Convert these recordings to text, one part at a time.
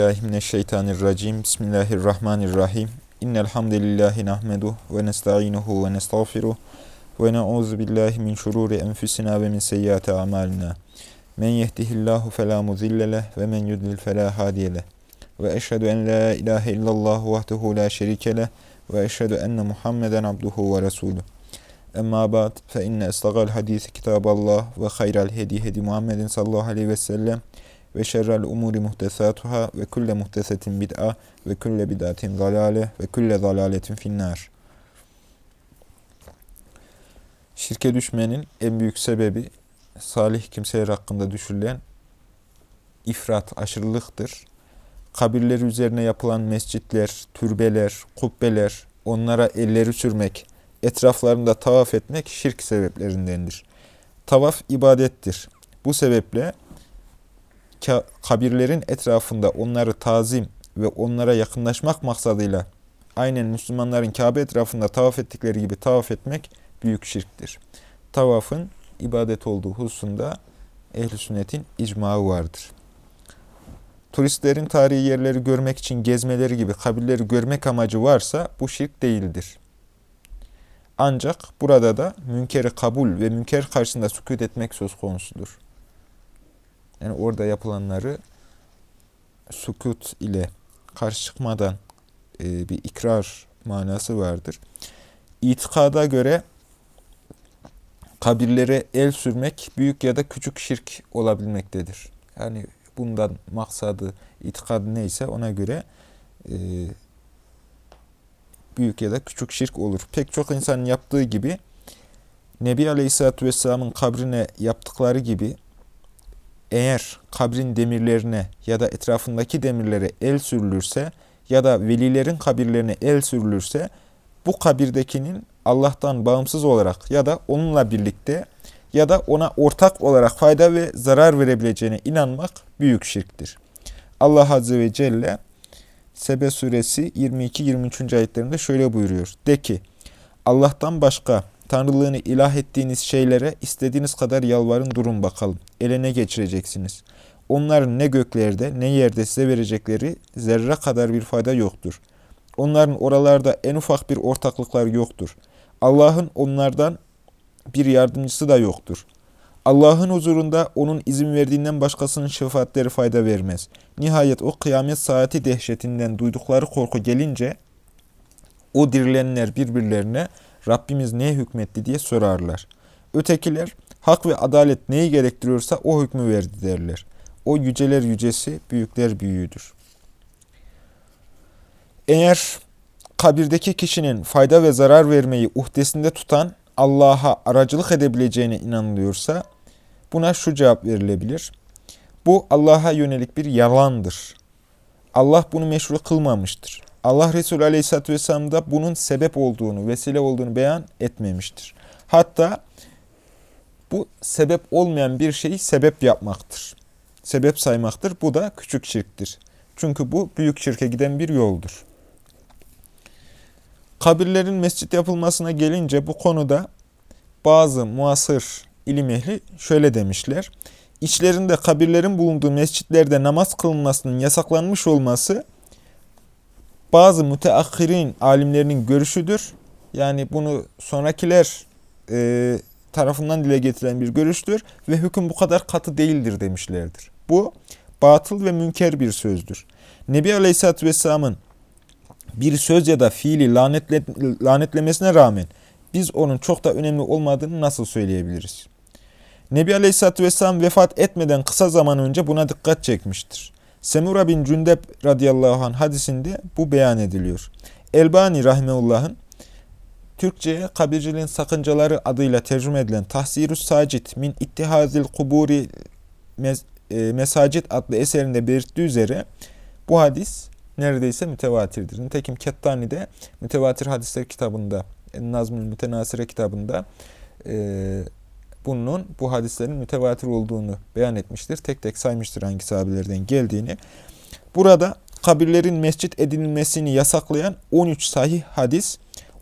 Bismillahirrahmanirrahim. Bismillahirrahmanirrahim. İnnel hamdelellahi nahmedu ve nestainuhu ve nestağfiruh ve na'uzu billahi min şururi enfusina ve min seyyiati amalina. Men yehdihillahu fela mudille ve men yudlil fela hadiye. Ve eşhedü en la ilahe illallah vahdehu la şerike ve eşhedü enne Muhammeden abduhu ve resuluh. Emma ba'd fe inne estagal hadisi kitaballah ve hayral hedi hedi Muhammedin sallallahu aleyhi ve sellem ve şerrel umuri muhtesatuhâ ve kulle muhtesetin bid'a ve kulle bid'atin zalale ve kulle zalaletin finnâr. Şirke düşmenin en büyük sebebi salih kimseler hakkında düşürülen ifrat, aşırılıktır. Kabirleri üzerine yapılan mescitler, türbeler, kubbeler, onlara elleri sürmek, etraflarında tavaf etmek şirk sebeplerindendir. Tavaf ibadettir. Bu sebeple kabirlerin etrafında onları tazim ve onlara yakınlaşmak maksadıyla aynen Müslümanların Kabe etrafında tavaf ettikleri gibi tavaf etmek büyük şirktir. Tavafın ibadet olduğu hususunda ehl sünnetin icmağı vardır. Turistlerin tarihi yerleri görmek için gezmeleri gibi kabirleri görmek amacı varsa bu şirk değildir. Ancak burada da münkeri kabul ve münker karşısında sükut etmek söz konusudur. Yani orada yapılanları sukut ile karşı çıkmadan e, bir ikrar manası vardır. İtikada göre kabirlere el sürmek büyük ya da küçük şirk olabilmektedir. Yani bundan maksadı, itikadı neyse ona göre e, büyük ya da küçük şirk olur. Pek çok insanın yaptığı gibi Nebi Aleyhisselatü Vesselam'ın kabrine yaptıkları gibi eğer kabrin demirlerine ya da etrafındaki demirlere el sürülürse ya da velilerin kabirlerine el sürülürse bu kabirdekinin Allah'tan bağımsız olarak ya da onunla birlikte ya da ona ortak olarak fayda ve zarar verebileceğine inanmak büyük şirktir. Allah Azze ve Celle Sebe suresi 22-23. ayetlerinde şöyle buyuruyor. De ki Allah'tan başka Tanrılığını ilah ettiğiniz şeylere istediğiniz kadar yalvarın durun bakalım. Eline geçireceksiniz. Onların ne göklerde ne yerde size verecekleri zerre kadar bir fayda yoktur. Onların oralarda en ufak bir ortaklıkları yoktur. Allah'ın onlardan bir yardımcısı da yoktur. Allah'ın huzurunda onun izin verdiğinden başkasının şefaatleri fayda vermez. Nihayet o kıyamet saati dehşetinden duydukları korku gelince o dirilenler birbirlerine Rabbimiz neye hükmetti diye sorarlar. Ötekiler hak ve adalet neyi gerektiriyorsa o hükmü verdi derler. O yüceler yücesi, büyükler büyüğüdür. Eğer kabirdeki kişinin fayda ve zarar vermeyi uhdesinde tutan Allah'a aracılık edebileceğine inanılıyorsa buna şu cevap verilebilir. Bu Allah'a yönelik bir yalandır. Allah bunu meşru kılmamıştır. Allah Resulü Aleyhisselatü Vesselam da bunun sebep olduğunu, vesile olduğunu beyan etmemiştir. Hatta bu sebep olmayan bir şeyi sebep yapmaktır. Sebep saymaktır. Bu da küçük şirktir. Çünkü bu büyük şirke giden bir yoldur. Kabirlerin mescit yapılmasına gelince bu konuda bazı muasır ilim ehli şöyle demişler. İçlerinde kabirlerin bulunduğu mescitlerde namaz kılınmasının yasaklanmış olması bazı müteakhirin alimlerinin görüşüdür. Yani bunu sonrakiler e, tarafından dile getirilen bir görüştür ve hüküm bu kadar katı değildir demişlerdir. Bu batıl ve münker bir sözdür. Nebi Aleyhisselatü Vesselam'ın bir söz ya da fiili lanetle, lanetlemesine rağmen biz onun çok da önemli olmadığını nasıl söyleyebiliriz? Nebi Aleyhisselatü Vesselam vefat etmeden kısa zaman önce buna dikkat çekmiştir. Semura bin Cündep radıyallahu anh hadisinde bu beyan ediliyor. Elbani rahmeullah'ın Türkçe'ye kabirciliğin sakıncaları adıyla tercüme edilen Tahsirus Sacit min İttihazil Kuburi e, Mesacit adlı eserinde belirttiği üzere bu hadis neredeyse mütevatirdir. Nitekim Kettani de mütevatir hadisler kitabında, Nazmül Mütenasire kitabında e, bunun bu hadislerin mütevatir olduğunu beyan etmiştir. Tek tek saymıştır hangi sahabelerden geldiğini. Burada kabirlerin mescit edilmesini yasaklayan 13 sahih hadis,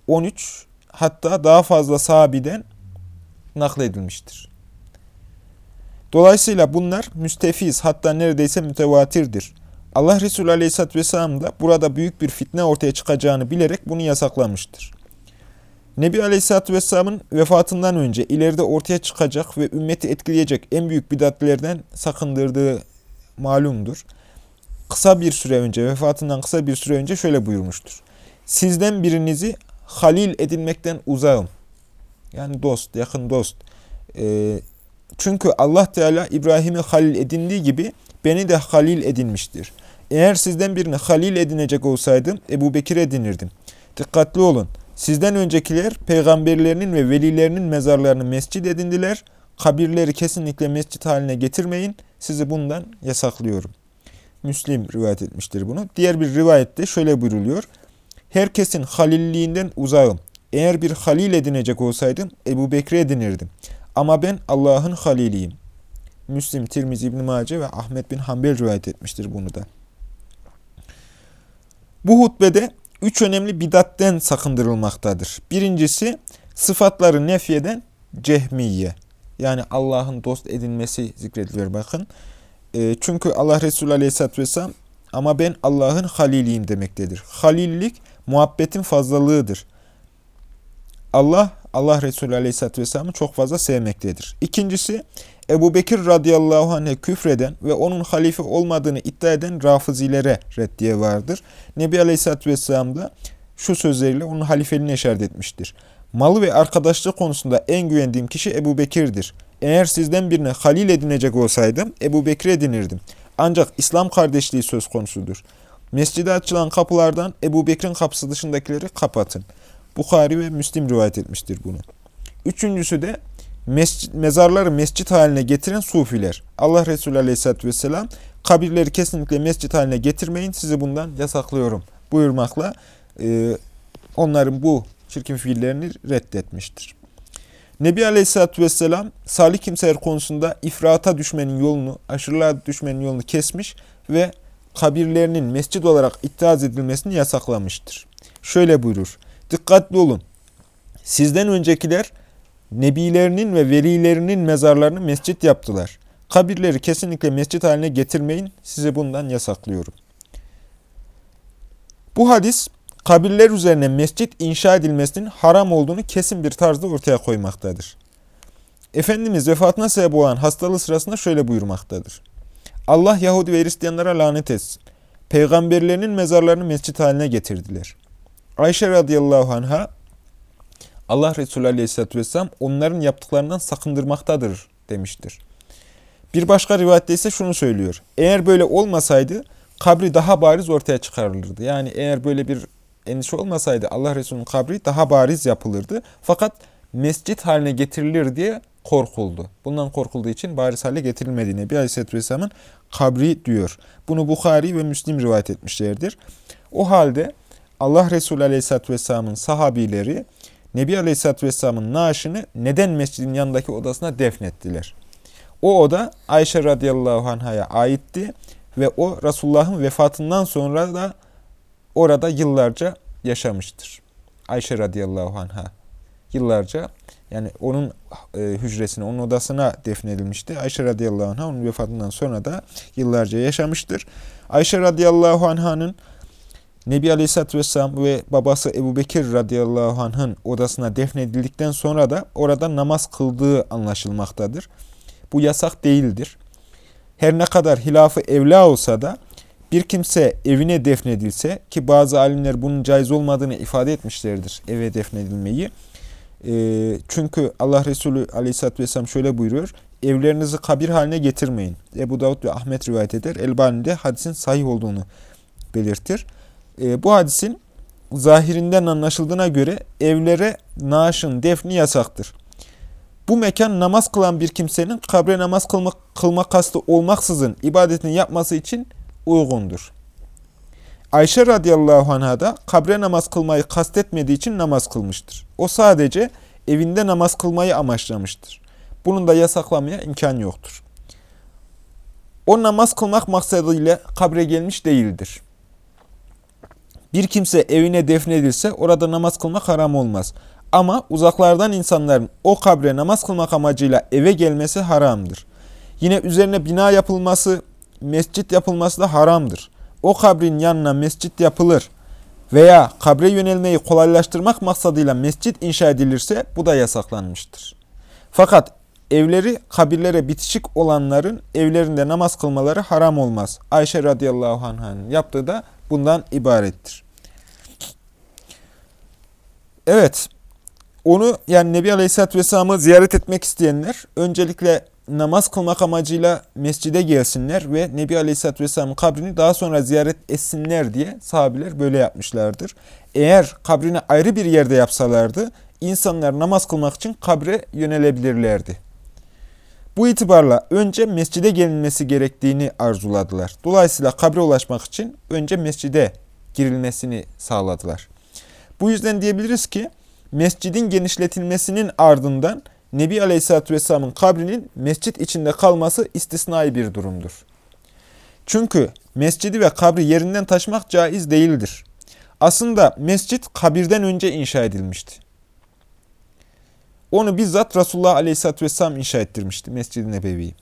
13 hatta daha fazla sahabiden nakledilmiştir. Dolayısıyla bunlar müstefiz hatta neredeyse mütevatirdir. Allah Resulü Aleyhisselatü Vesselam da burada büyük bir fitne ortaya çıkacağını bilerek bunu yasaklamıştır. Nebi Aleyhisselatü Vesselam'ın vefatından önce ileride ortaya çıkacak ve ümmeti etkileyecek en büyük bidatlerden sakındırdığı malumdur. Kısa bir süre önce, vefatından kısa bir süre önce şöyle buyurmuştur. Sizden birinizi halil edinmekten uzağım. Yani dost, yakın dost. Ee, çünkü Allah Teala İbrahim'i halil edindiği gibi beni de halil edinmiştir. Eğer sizden birini halil edinecek olsaydım Ebu Bekir edinirdim. Dikkatli olun. Sizden öncekiler peygamberlerinin ve velilerinin mezarlarını mescid edindiler. Kabirleri kesinlikle mescit haline getirmeyin. Sizi bundan yasaklıyorum. Müslim rivayet etmiştir bunu. Diğer bir rivayette şöyle buyruluyor. Herkesin halilliğinden uzağım. Eğer bir halil edinecek olsaydım Ebu Bekri edinirdim. Ama ben Allah'ın haliliyim. Müslim, Tirmizi İbn Mace ve Ahmet bin Hanbel rivayet etmiştir bunu da. Bu hutbede üç önemli bidatten sakındırılmaktadır. Birincisi sıfatları nefyeden cehmiye. Yani Allah'ın dost edinmesi zikrediliyor bakın. E, çünkü Allah Resulü Aleyhisselatü Vesselam ama ben Allah'ın haliliyim demektedir. Halillik muhabbetin fazlalığıdır. Allah, Allah Resulü Aleyhisselatü Vesselam'ı çok fazla sevmektedir. İkincisi, Ebu Bekir radıyallahu anh'e küfreden ve onun halife olmadığını iddia eden rafızilere reddiye vardır. Nebi Aleyhisselatü Vesselam da şu sözleriyle onun halifeliğine işaret etmiştir. Malı ve arkadaşlık konusunda en güvendiğim kişi Ebu Bekir'dir. Eğer sizden birine halil edinecek olsaydım Ebu Bekir edinirdim. Ancak İslam kardeşliği söz konusudur. Mescide açılan kapılardan Ebu Bekir'in kapısı dışındakileri kapatın. Bukhari ve Müslim rivayet etmiştir bunu. Üçüncüsü de mescid, mezarları mescit haline getiren sufiler. Allah Resulü Aleyhisselatü Vesselam kabirleri kesinlikle mescit haline getirmeyin sizi bundan yasaklıyorum buyurmakla e, onların bu çirkin fiillerini reddetmiştir. Nebi Aleyhisselatü Vesselam salih kimseler konusunda ifrata düşmenin yolunu, aşırılığa düşmenin yolunu kesmiş ve kabirlerinin mescid olarak ittihaz edilmesini yasaklamıştır. Şöyle buyurur. Dikkatli olun. Sizden öncekiler nebilerinin ve velilerinin mezarlarını mescit yaptılar. Kabirleri kesinlikle mescit haline getirmeyin. Size bundan yasaklıyorum. Bu hadis kabirler üzerine mescit inşa edilmesinin haram olduğunu kesin bir tarzda ortaya koymaktadır. Efendimiz vefatına sebep olan hastalığı sırasında şöyle buyurmaktadır. Allah Yahudi ve Hristiyanlara lanet etsin. Peygamberlerinin mezarlarını mescit haline getirdiler. Ayşe radıyallahu anha Allah Resulü aleyhisselatü vesselam onların yaptıklarından sakındırmaktadır demiştir. Bir başka rivayette ise şunu söylüyor. Eğer böyle olmasaydı kabri daha bariz ortaya çıkarılırdı. Yani eğer böyle bir endişe olmasaydı Allah Resulü'nün kabri daha bariz yapılırdı. Fakat mescit haline getirilir diye korkuldu. Bundan korkulduğu için bariz hale getirilmedi. Nebi Aleyhisselatü Vesselam'ın kabri diyor. Bunu Bukhari ve Müslim rivayet etmişlerdir. O halde Allah Resulü Aleyhisselatü Vesselam'ın sahabileri Nebi Aleyhisselatü Vesselam'ın naaşını neden mescidin yanındaki odasına defnettiler? O oda Ayşe radıyallahu anh'a aitti ve o Resulullah'ın vefatından sonra da orada yıllarca yaşamıştır. Ayşe radıyallahu anh'a yıllarca yani onun e, hücresine, onun odasına defnedilmişti. Ayşe radıyallahu anh'a onun vefatından sonra da yıllarca yaşamıştır. Ayşe radıyallahu anh'ın Nebi Aleyhisselatü Vesselam ve babası Ebu Bekir radıyallahu anh'ın odasına defnedildikten sonra da orada namaz kıldığı anlaşılmaktadır. Bu yasak değildir. Her ne kadar hilafı evla olsa da bir kimse evine defnedilse ki bazı alimler bunun caiz olmadığını ifade etmişlerdir eve defnedilmeyi. E, çünkü Allah Resulü aleyhissalatü vesselam şöyle buyuruyor. Evlerinizi kabir haline getirmeyin. Ebu Davud ve Ahmet rivayet eder. Elbani de hadisin sahih olduğunu belirtir. E, bu hadisin zahirinden anlaşıldığına göre evlere naaşın defni yasaktır. Bu mekan namaz kılan bir kimsenin kabre namaz kılmak, kılma kastı olmaksızın ibadetini yapması için uygundur. Ayşe radıyallahu anh'a da kabre namaz kılmayı kastetmediği için namaz kılmıştır. O sadece evinde namaz kılmayı amaçlamıştır. Bunun da yasaklamaya imkan yoktur. O namaz kılmak maksadıyla kabre gelmiş değildir. Bir kimse evine defnedilse orada namaz kılmak haram olmaz. Ama uzaklardan insanların o kabre namaz kılmak amacıyla eve gelmesi haramdır. Yine üzerine bina yapılması, mescit yapılması da haramdır. o kabrin yanına mescit yapılır veya kabre yönelmeyi kolaylaştırmak maksadıyla mescit inşa edilirse bu da yasaklanmıştır. Fakat evleri kabirlere bitişik olanların evlerinde namaz kılmaları haram olmaz. Ayşe radıyallahu anh'ın yaptığı da bundan ibarettir. Evet, onu yani Nebi Aleyhisselatü Vesselam'ı ziyaret etmek isteyenler öncelikle namaz kılmak amacıyla mescide gelsinler ve Nebi Aleyhisselatü Vesselam'ın kabrini daha sonra ziyaret etsinler diye sahabiler böyle yapmışlardır. Eğer kabrini ayrı bir yerde yapsalardı insanlar namaz kılmak için kabre yönelebilirlerdi. Bu itibarla önce mescide gelinmesi gerektiğini arzuladılar. Dolayısıyla kabre ulaşmak için önce mescide girilmesini sağladılar. Bu yüzden diyebiliriz ki mescidin genişletilmesinin ardından Nebi Aleyhisselatü Vesselam'ın kabrinin mescit içinde kalması istisnai bir durumdur. Çünkü mescidi ve kabri yerinden taşımak caiz değildir. Aslında mescit kabirden önce inşa edilmişti. Onu bizzat Resulullah Aleyhisselatü Vesselam inşa ettirmişti Mescid-i Nebevi'yi.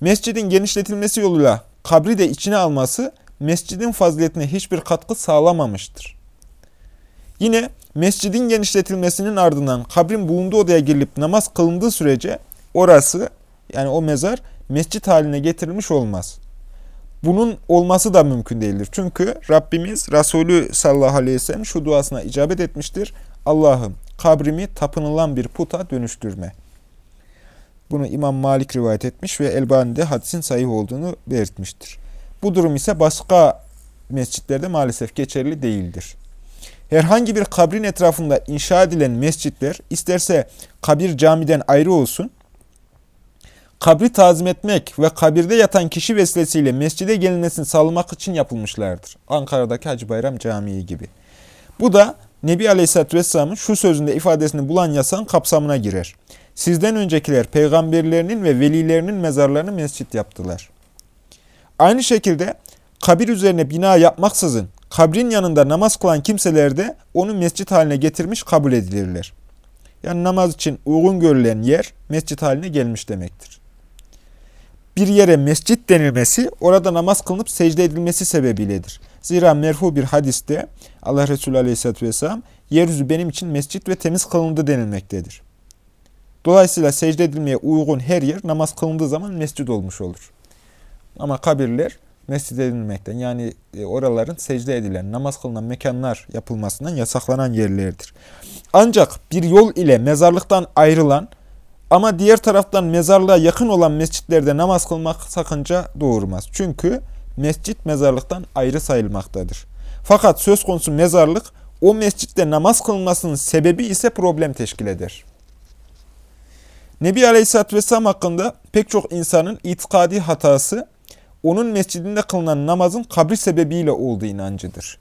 Mescidin genişletilmesi yoluyla kabri de içine alması mescidin faziletine hiçbir katkı sağlamamıştır. Yine mescidin genişletilmesinin ardından kabrin bulunduğu odaya girilip namaz kılındığı sürece orası yani o mezar mescit haline getirilmiş olmaz. Bunun olması da mümkün değildir. Çünkü Rabbimiz Resulü sallallahu aleyhi ve sellem şu duasına icabet etmiştir. Allah'ım kabrimi tapınılan bir puta dönüştürme. Bunu İmam Malik rivayet etmiş ve Elbani'de hadisin sahih olduğunu belirtmiştir. Bu durum ise başka mescitlerde maalesef geçerli değildir. Herhangi bir kabrin etrafında inşa edilen mescitler isterse kabir camiden ayrı olsun, kabri tazim etmek ve kabirde yatan kişi vesilesiyle mescide gelinmesini sağlamak için yapılmışlardır. Ankara'daki Hacı Bayram Camii gibi. Bu da Nebi Aleyhisselatü Vesselam'ın şu sözünde ifadesini bulan yasan kapsamına girer. Sizden öncekiler peygamberlerinin ve velilerinin mezarlarını mescit yaptılar. Aynı şekilde kabir üzerine bina yapmaksızın kabrin yanında namaz kılan kimseler de onu mescit haline getirmiş kabul edilirler. Yani namaz için uygun görülen yer mescit haline gelmiş demektir. Bir yere mescit denilmesi orada namaz kılınıp secde edilmesi sebebiyledir. Zira merfu bir hadiste Allah Resulü Aleyhisselatü Vesselam yeryüzü benim için mescit ve temiz kılındı denilmektedir. Dolayısıyla secde edilmeye uygun her yer namaz kılındığı zaman mescid olmuş olur. Ama kabirler mescid edilmekten yani e, oraların secde edilen, namaz kılınan mekanlar yapılmasından yasaklanan yerlerdir. Ancak bir yol ile mezarlıktan ayrılan ama diğer taraftan mezarlığa yakın olan mescitlerde namaz kılmak sakınca doğurmaz. Çünkü mescit mezarlıktan ayrı sayılmaktadır. Fakat söz konusu mezarlık o mescitte namaz kılınmasının sebebi ise problem teşkil eder. Nebi Aleyhisselatü Vesselam hakkında pek çok insanın itikadi hatası onun mescidinde kılınan namazın kabri sebebiyle olduğu inancıdır.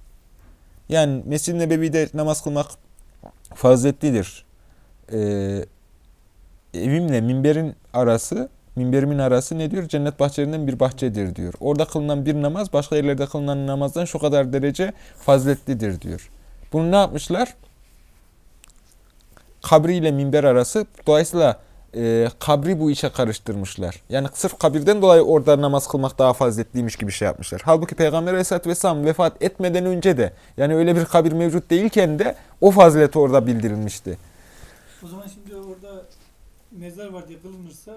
Yani Mescid-i Nebevi'de namaz kılmak faziletlidir. Ee, evimle minberin arası, minberimin arası ne diyor? Cennet bahçelerinden bir bahçedir diyor. Orada kılınan bir namaz başka yerlerde kılınan namazdan şu kadar derece faziletlidir diyor. Bunu ne yapmışlar? Kabri ile minber arası. Dolayısıyla e, kabri bu işe karıştırmışlar. Yani sırf kabirden dolayı orada namaz kılmak daha faziletliymiş gibi şey yapmışlar. Halbuki Peygamber Aleyhisselatü Vesselam vefat etmeden önce de yani öyle bir kabir mevcut değilken de o fazileti orada bildirilmişti. O zaman şimdi orada mezar var diye kılınırsa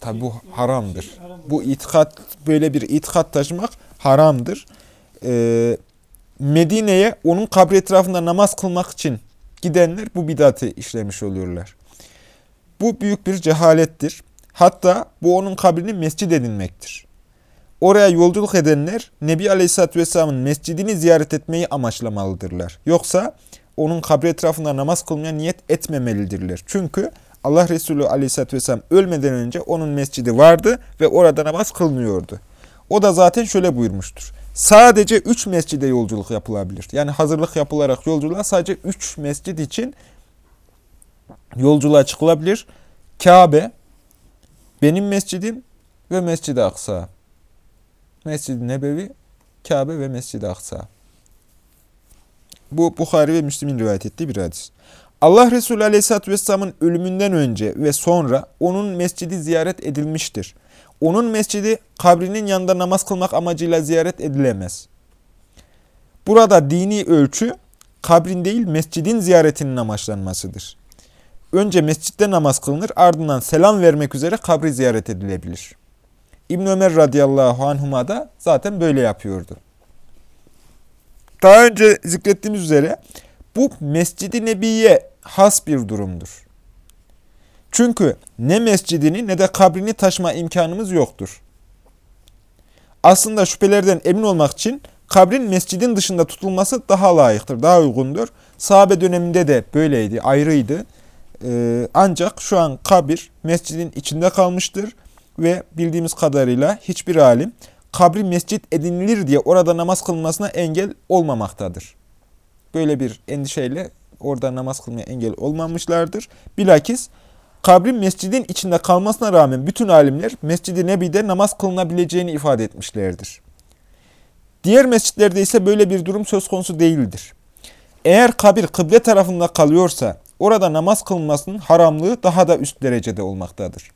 Tabi bu haramdır. Şey, haram bu itikat böyle bir itikat taşımak haramdır. Ee, Medine'ye onun kabri etrafında namaz kılmak için gidenler bu bidatı işlemiş oluyorlar. Bu büyük bir cehalettir. Hatta bu onun kabrini mescid edinmektir. Oraya yolculuk edenler Nebi Aleyhisselatü Vesselam'ın mescidini ziyaret etmeyi amaçlamalıdırlar. Yoksa onun kabri etrafında namaz kılmaya niyet etmemelidirler. Çünkü Allah Resulü Aleyhisselatü Vesselam ölmeden önce onun mescidi vardı ve orada namaz kılmıyordu. O da zaten şöyle buyurmuştur. Sadece üç mescide yolculuk yapılabilir. Yani hazırlık yapılarak yolculuğa sadece üç mescid için yolculuğa çıkılabilir. Kabe, benim mescidim ve Mescid-i Aksa. Mescid-i Nebevi, Kabe ve Mescid-i Aksa. Bu Bukhari ve Müslim'in rivayet ettiği bir hadis. Allah Resulü Aleyhisselatü Vesselam'ın ölümünden önce ve sonra onun mescidi ziyaret edilmiştir. onun mescidi kabrinin yanında namaz kılmak amacıyla ziyaret edilemez. Burada dini ölçü kabrin değil mescidin ziyaretinin amaçlanmasıdır. Önce mescitte namaz kılınır ardından selam vermek üzere kabri ziyaret edilebilir. İbn Ömer radıyallahu anhuma da zaten böyle yapıyordu. Daha önce zikrettiğimiz üzere bu Mescid-i Nebi'ye has bir durumdur. Çünkü ne mescidini ne de kabrini taşıma imkanımız yoktur. Aslında şüphelerden emin olmak için kabrin mescidin dışında tutulması daha layıktır, daha uygundur. Sahabe döneminde de böyleydi, ayrıydı. Ee, ancak şu an kabir mescidin içinde kalmıştır ve bildiğimiz kadarıyla hiçbir alim kabri mescit edinilir diye orada namaz kılmasına engel olmamaktadır. Böyle bir endişeyle orada namaz kılmaya engel olmamışlardır. Bilakis kabrin mescidin içinde kalmasına rağmen bütün alimler Mescid-i Nebi'de namaz kılınabileceğini ifade etmişlerdir. Diğer mescitlerde ise böyle bir durum söz konusu değildir. Eğer kabir kıble tarafında kalıyorsa orada namaz kılınmasının haramlığı daha da üst derecede olmaktadır.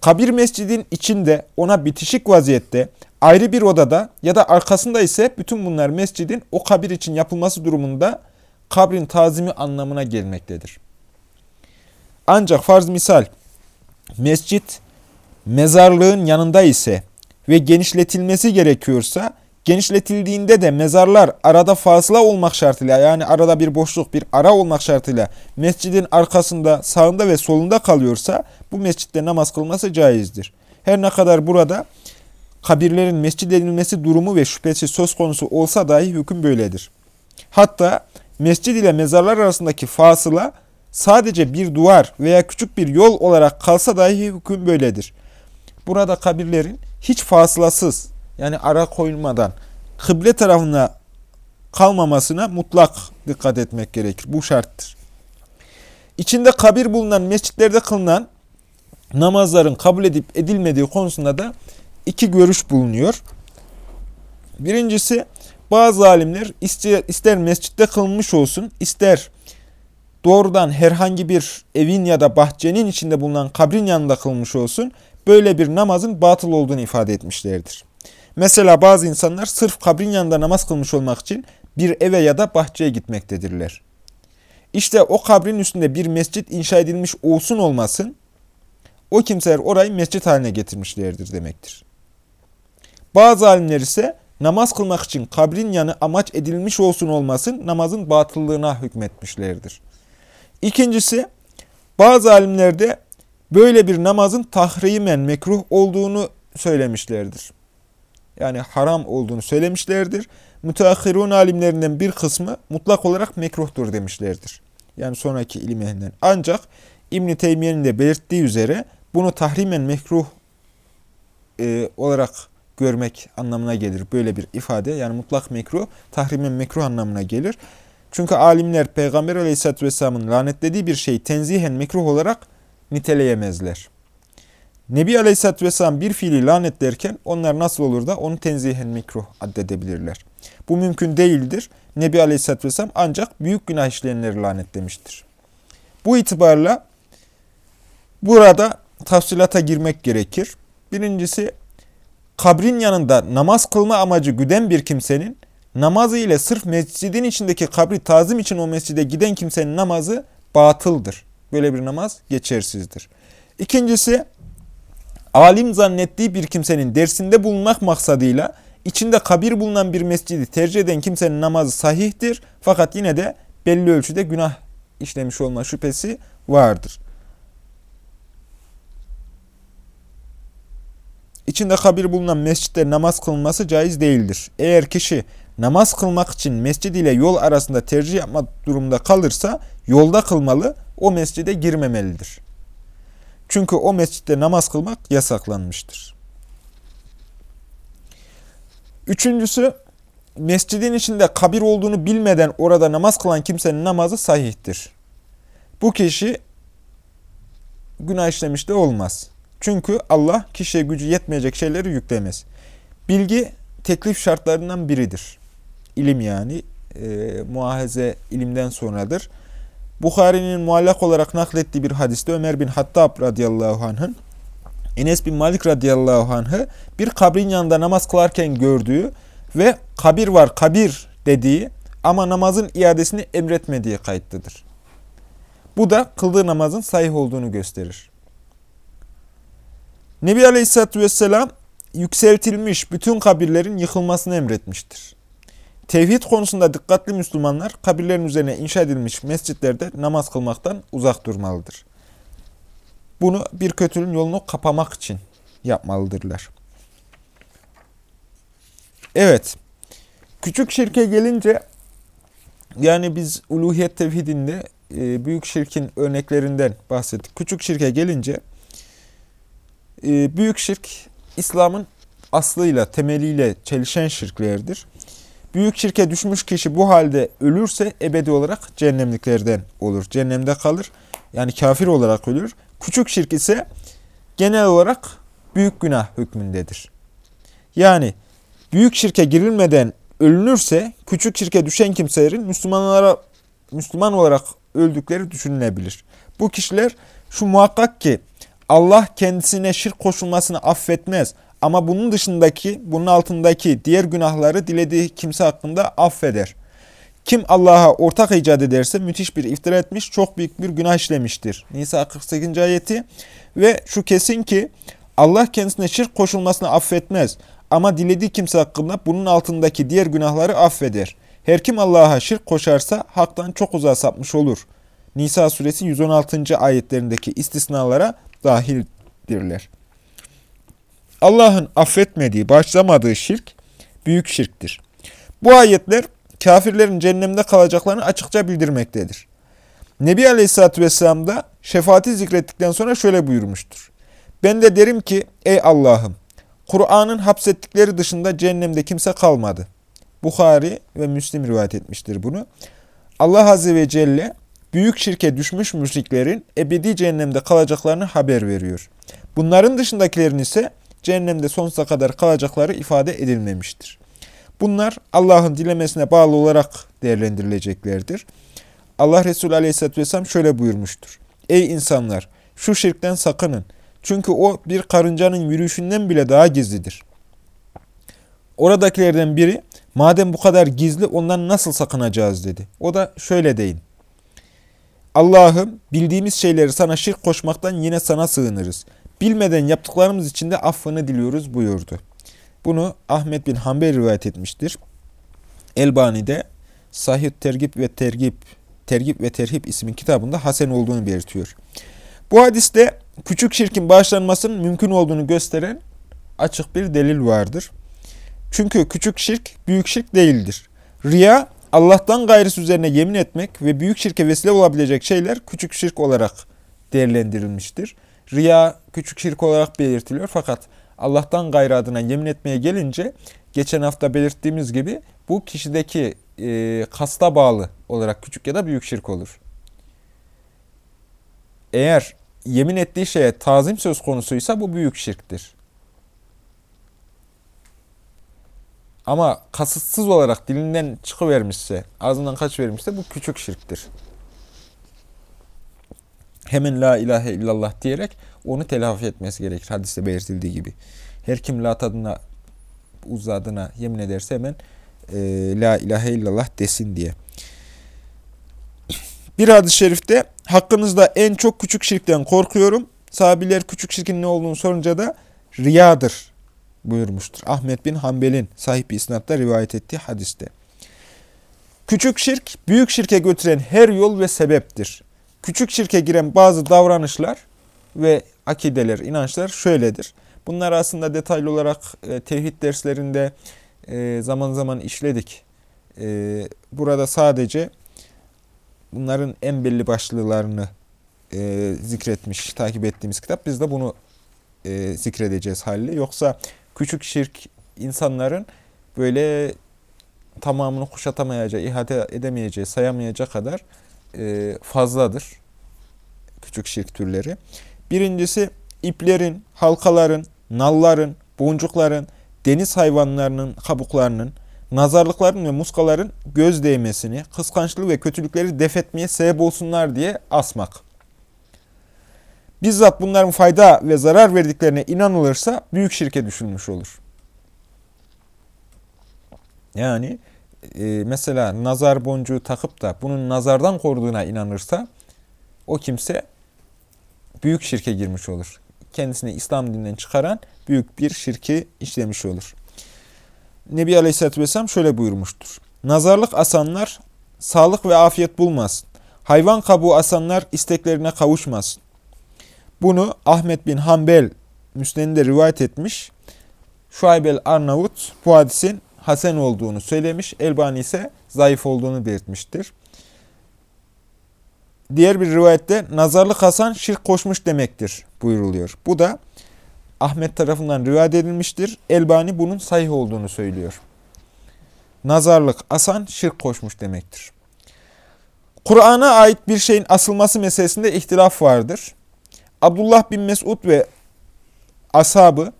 Kabir mescidin içinde ona bitişik vaziyette ayrı bir odada ya da arkasında ise bütün bunlar mescidin o kabir için yapılması durumunda kabrin tazimi anlamına gelmektedir. Ancak farz misal mescit mezarlığın yanında ise ve genişletilmesi gerekiyorsa genişletildiğinde de mezarlar arada fazla olmak şartıyla yani arada bir boşluk bir ara olmak şartıyla mescidin arkasında sağında ve solunda kalıyorsa bu mescitte namaz kılması caizdir. Her ne kadar burada kabirlerin mescid edilmesi durumu ve şüphesi söz konusu olsa dahi hüküm böyledir. Hatta mescid ile mezarlar arasındaki fasıla sadece bir duvar veya küçük bir yol olarak kalsa dahi hüküm böyledir. Burada kabirlerin hiç fasılasız yani ara koyulmadan kıble tarafına kalmamasına mutlak dikkat etmek gerekir. Bu şarttır. İçinde kabir bulunan mescitlerde kılınan namazların kabul edip edilmediği konusunda da iki görüş bulunuyor. Birincisi bazı alimler ister, ister mescitte kılınmış olsun ister doğrudan herhangi bir evin ya da bahçenin içinde bulunan kabrin yanında kılmış olsun böyle bir namazın batıl olduğunu ifade etmişlerdir. Mesela bazı insanlar sırf kabrin yanında namaz kılmış olmak için bir eve ya da bahçeye gitmektedirler. İşte o kabrin üstünde bir mescit inşa edilmiş olsun olmasın, o kimseler orayı mescit haline getirmişlerdir demektir. Bazı alimler ise namaz kılmak için kabrin yanı amaç edilmiş olsun olmasın namazın batıllığına hükmetmişlerdir. İkincisi, bazı alimlerde böyle bir namazın tahrimen mekruh olduğunu söylemişlerdir yani haram olduğunu söylemişlerdir. Müteahhirun alimlerinden bir kısmı mutlak olarak mekruhtur demişlerdir. Yani sonraki ilim ehlinden. Ancak İbn-i Teymiye'nin de belirttiği üzere bunu tahrimen mekruh e, olarak görmek anlamına gelir. Böyle bir ifade yani mutlak mekruh, tahrimen mekruh anlamına gelir. Çünkü alimler Peygamber aleyhisselatü vesselamın lanetlediği bir şeyi tenzihen mekruh olarak niteleyemezler. Nebi Aleyhisselatü Vesselam bir fiili lanetlerken onlar nasıl olur da onu tenzihen mikruh addedebilirler. Bu mümkün değildir. Nebi Aleyhisselatü Vesselam ancak büyük günah işleyenleri lanetlemiştir. Bu itibarla burada tafsilata girmek gerekir. Birincisi kabrin yanında namaz kılma amacı güden bir kimsenin namazı ile sırf mescidin içindeki kabri tazim için o mescide giden kimsenin namazı batıldır. Böyle bir namaz geçersizdir. İkincisi alim zannettiği bir kimsenin dersinde bulunmak maksadıyla içinde kabir bulunan bir mescidi tercih eden kimsenin namazı sahihtir. Fakat yine de belli ölçüde günah işlemiş olma şüphesi vardır. İçinde kabir bulunan mescitte namaz kılınması caiz değildir. Eğer kişi namaz kılmak için mescid ile yol arasında tercih yapma durumunda kalırsa yolda kılmalı, o mescide girmemelidir. Çünkü o mescitte namaz kılmak yasaklanmıştır. Üçüncüsü, mescidin içinde kabir olduğunu bilmeden orada namaz kılan kimsenin namazı sahihtir. Bu kişi günah işlemiş de olmaz. Çünkü Allah kişiye gücü yetmeyecek şeyleri yüklemez. Bilgi teklif şartlarından biridir. İlim yani, e, muahaze ilimden sonradır. Bukhari'nin muallak olarak naklettiği bir hadiste Ömer bin Hattab radıyallahu anh'ın Enes bin Malik radıyallahu anh'ı bir kabrin yanında namaz kılarken gördüğü ve kabir var kabir dediği ama namazın iadesini emretmediği kayıtlıdır. Bu da kıldığı namazın sahih olduğunu gösterir. Nebi Aleyhisselatü Vesselam yükseltilmiş bütün kabirlerin yıkılmasını emretmiştir. Tevhid konusunda dikkatli Müslümanlar kabirlerin üzerine inşa edilmiş mescitlerde namaz kılmaktan uzak durmalıdır. Bunu bir kötülüğün yolunu kapamak için yapmalıdırlar. Evet, küçük şirke gelince yani biz uluhiyet tevhidinde e, büyük şirkin örneklerinden bahsettik. Küçük şirke gelince e, büyük şirk İslam'ın aslıyla, temeliyle çelişen şirklerdir. Büyük şirke düşmüş kişi bu halde ölürse ebedi olarak cehennemliklerden olur. Cehennemde kalır. Yani kafir olarak ölür. Küçük şirk ise genel olarak büyük günah hükmündedir. Yani büyük şirke girilmeden ölünürse küçük şirke düşen kimselerin Müslümanlara Müslüman olarak öldükleri düşünülebilir. Bu kişiler şu muhakkak ki Allah kendisine şirk koşulmasını affetmez. Ama bunun dışındaki, bunun altındaki diğer günahları dilediği kimse hakkında affeder. Kim Allah'a ortak icat ederse müthiş bir iftira etmiş, çok büyük bir günah işlemiştir. Nisa 48. ayeti ve şu kesin ki Allah kendisine şirk koşulmasını affetmez. Ama dilediği kimse hakkında bunun altındaki diğer günahları affeder. Her kim Allah'a şirk koşarsa haktan çok uzağa sapmış olur. Nisa suresi 116. ayetlerindeki istisnalara dahildirler. Allah'ın affetmediği, başlamadığı şirk büyük şirktir. Bu ayetler kafirlerin cehennemde kalacaklarını açıkça bildirmektedir. Nebi Aleyhisselatü Vesselam da şefaati zikrettikten sonra şöyle buyurmuştur. Ben de derim ki ey Allah'ım Kur'an'ın hapsettikleri dışında cehennemde kimse kalmadı. Bukhari ve Müslim rivayet etmiştir bunu. Allah Azze ve Celle büyük şirke düşmüş müşriklerin ebedi cehennemde kalacaklarını haber veriyor. Bunların dışındakilerin ise cehennemde sonsuza kadar kalacakları ifade edilmemiştir. Bunlar Allah'ın dilemesine bağlı olarak değerlendirileceklerdir. Allah Resulü Aleyhisselatü Vesselam şöyle buyurmuştur. Ey insanlar! Şu şirkten sakının. Çünkü o bir karıncanın yürüyüşünden bile daha gizlidir. Oradakilerden biri, madem bu kadar gizli ondan nasıl sakınacağız dedi. O da şöyle deyin. Allah'ım bildiğimiz şeyleri sana şirk koşmaktan yine sana sığınırız. Bilmeden yaptıklarımız için de affını diliyoruz buyurdu. Bunu Ahmet bin Hanbel rivayet etmiştir. Elbani'de Sahih Tergip ve Tergip Tergip ve Terhip ismin kitabında Hasen olduğunu belirtiyor. Bu hadiste küçük şirkin bağışlanmasının mümkün olduğunu gösteren açık bir delil vardır. Çünkü küçük şirk büyük şirk değildir. Riya Allah'tan gayrısı üzerine yemin etmek ve büyük şirke vesile olabilecek şeyler küçük şirk olarak değerlendirilmiştir. Riya küçük şirk olarak belirtiliyor fakat Allah'tan gayrı adına yemin etmeye gelince geçen hafta belirttiğimiz gibi bu kişideki e, kasta bağlı olarak küçük ya da büyük şirk olur. Eğer yemin ettiği şeye tazim söz konusuysa bu büyük şirktir. Ama kasıtsız olarak dilinden çıkıvermişse, ağzından kaçıvermişse bu küçük şirktir. Hemen la ilahe illallah diyerek onu telafi etmesi gerekir. Hadiste belirtildiği gibi. Her kim la adına, uz adına yemin ederse hemen e, la ilahe illallah desin diye. Bir hadis-i şerifte hakkınızda en çok küçük şirkten korkuyorum. Sahabiler küçük şirkin ne olduğunu sorunca da riyadır buyurmuştur. Ahmet bin Hanbel'in sahip isnatta rivayet ettiği hadiste. Küçük şirk, büyük şirke götüren her yol ve sebeptir. Küçük şirke giren bazı davranışlar ve akideler, inançlar şöyledir. Bunlar aslında detaylı olarak e, tevhid derslerinde e, zaman zaman işledik. E, burada sadece bunların en belli başlılarını e, zikretmiş, takip ettiğimiz kitap. Biz de bunu e, zikredeceğiz haliyle. Yoksa küçük şirk insanların böyle tamamını kuşatamayacağı, ihate edemeyeceği, sayamayacağı kadar e, fazladır. Küçük şirk türleri. Birincisi iplerin, halkaların, nalların, boncukların, deniz hayvanlarının kabuklarının, nazarlıkların ve muskaların göz değmesini, kıskançlığı ve kötülükleri def etmeye sebep olsunlar diye asmak. bizzat bunların fayda ve zarar verdiklerine inanılırsa büyük şirke düşülmüş olur. Yani e, mesela nazar boncuğu takıp da bunun nazardan koruduğuna inanırsa o kimse büyük şirke girmiş olur. Kendisini İslam dininden çıkaran büyük bir şirki işlemiş olur. Nebi Aleyhisselatü Vesselam şöyle buyurmuştur. Nazarlık asanlar sağlık ve afiyet bulmasın. Hayvan kabuğu asanlar isteklerine kavuşmasın. Bunu Ahmet bin Hanbel Müsned'inde rivayet etmiş. Şuaybel Arnavut bu hadisin hasen olduğunu söylemiş. Elbani ise zayıf olduğunu belirtmiştir. Diğer bir rivayette nazarlık Hasan şirk koşmuş demektir buyuruluyor. Bu da Ahmet tarafından rivayet edilmiştir. Elbani bunun sahih olduğunu söylüyor. Nazarlık asan şirk koşmuş demektir. Kur'an'a ait bir şeyin asılması meselesinde ihtilaf vardır. Abdullah bin Mesud ve ashabı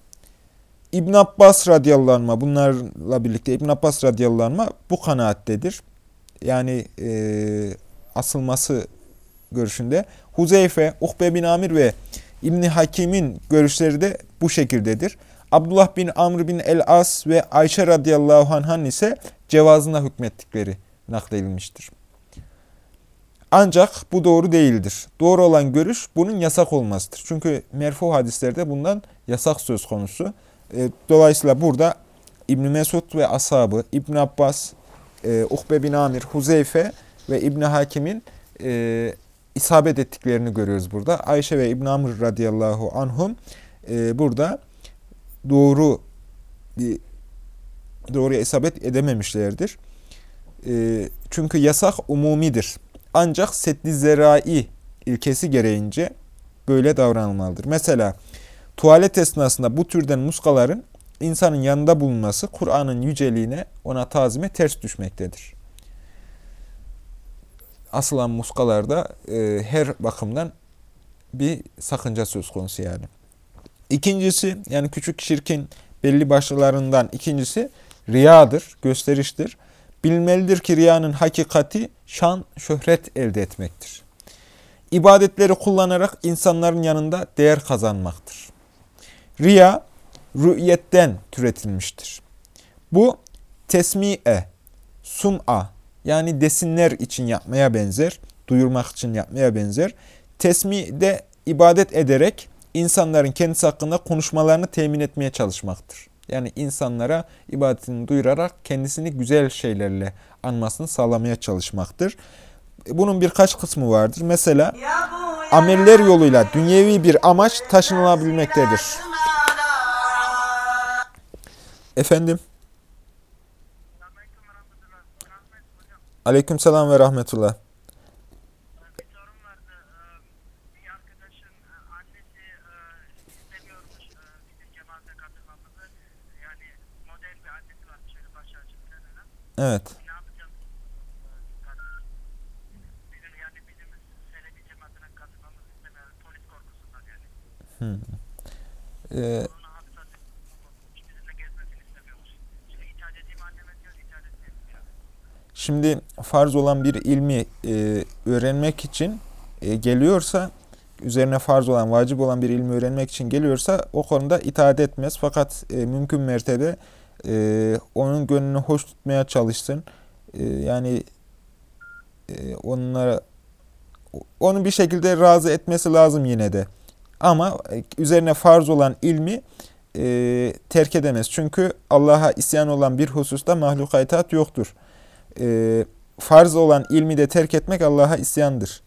İbn Abbas radıyallahu bunlarla birlikte İbn Abbas radıyallahu bu kanaattedir. Yani e, asılması görüşünde. Huzeyfe, Uhbe bin Amir ve İbni Hakim'in görüşleri de bu şekildedir. Abdullah bin Amr bin el-As ve Ayşe radıyallahu anh'ın ise cevazına hükmettikleri nakledilmiştir. Ancak bu doğru değildir. Doğru olan görüş bunun yasak olmasıdır. Çünkü merfu hadislerde bundan yasak söz konusu. E, dolayısıyla burada İbn Mesud ve ashabı, İbn Abbas, e, Uhbe bin Amir, Huzeyfe ve İbn Hakim'in e, isabet ettiklerini görüyoruz burada. Ayşe ve İbn Amr radıyallahu anhum e, burada doğru bir doğruya isabet edememişlerdir. E, çünkü yasak umumidir. Ancak seddi zerai ilkesi gereğince böyle davranılmalıdır. Mesela tuvalet esnasında bu türden muskaların insanın yanında bulunması Kur'an'ın yüceliğine, ona tazime ters düşmektedir. Asılan muskalarda e, her bakımdan bir sakınca söz konusu yani. İkincisi yani küçük şirkin belli başlılarından ikincisi riyadır, gösteriştir. Bilmelidir ki riyanın hakikati şan, şöhret elde etmektir. İbadetleri kullanarak insanların yanında değer kazanmaktır. Riya, rü'yetten türetilmiştir. Bu tesmi'e, sum'a yani desinler için yapmaya benzer, duyurmak için yapmaya benzer. Tesmi de ibadet ederek insanların kendisi hakkında konuşmalarını temin etmeye çalışmaktır. Yani insanlara ibadetini duyurarak kendisini güzel şeylerle anmasını sağlamaya çalışmaktır. Bunun birkaç kısmı vardır. Mesela ameller yoluyla dünyevi bir amaç taşınılabilmektedir. Efendim? Aleyküm selam ve rahmetullah. Evet. Hmm. Ee, şimdi farz olan bir ilmi e, öğrenmek için e, geliyorsa, üzerine farz olan, vacip olan bir ilmi öğrenmek için geliyorsa o konuda itaat etmez. Fakat e, mümkün mertebe e, onun gönlünü hoş tutmaya çalışsın. E, yani e, onlara onu bir şekilde razı etmesi lazım yine de. Ama e, üzerine farz olan ilmi e, terk edemez. Çünkü Allah'a isyan olan bir hususta mahluka itaat yoktur. E, farz olan ilmi de terk etmek Allah'a isyandır.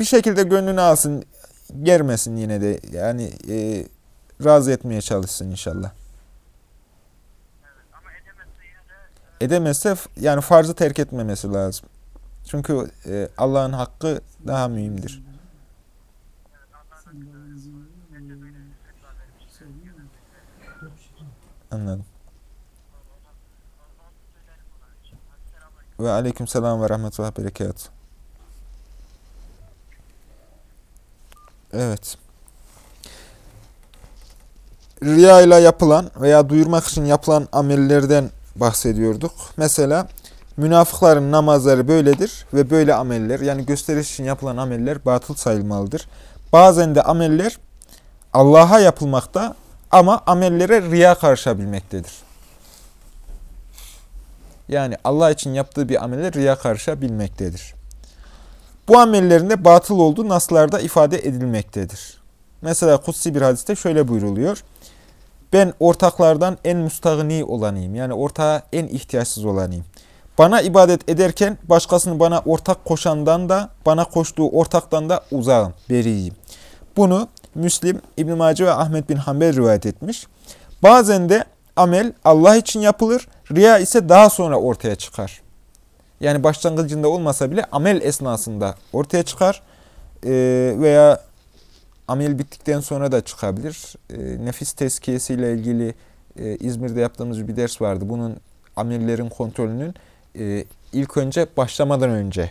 bir şekilde gönlünü alsın, germesin yine de. Yani e, razı etmeye çalışsın inşallah. Edemezse yani farzı terk etmemesi lazım. Çünkü e, Allah'ın hakkı daha mühimdir. Anladım. Ve aleyküm selam ve rahmetullah berekatuhu. Evet. Riya ile yapılan veya duyurmak için yapılan amellerden bahsediyorduk. Mesela Münafıkların namazları böyledir ve böyle ameller yani gösteriş için yapılan ameller batıl sayılmalıdır. Bazen de ameller Allah'a yapılmakta ama amellere riya karışabilmektedir. Yani Allah için yaptığı bir amele riya karışabilmektedir. Bu amellerin de batıl olduğu naslarda ifade edilmektedir. Mesela kutsi bir hadiste şöyle buyruluyor. Ben ortaklardan en müstahni olanıyım. Yani ortağa en ihtiyaçsız olanıyım. Bana ibadet ederken başkasını bana ortak koşandan da bana koştuğu ortaktan da uzağım, beriyim. Bunu Müslim, İbn-i Mace ve Ahmet bin Hanbel rivayet etmiş. Bazen de amel Allah için yapılır, riya ise daha sonra ortaya çıkar. Yani başlangıcında olmasa bile amel esnasında ortaya çıkar ee, veya amel bittikten sonra da çıkabilir. E, nefis tezkiyesiyle ilgili e, İzmir'de yaptığımız bir ders vardı. Bunun amellerin kontrolünün e, ilk önce başlamadan önce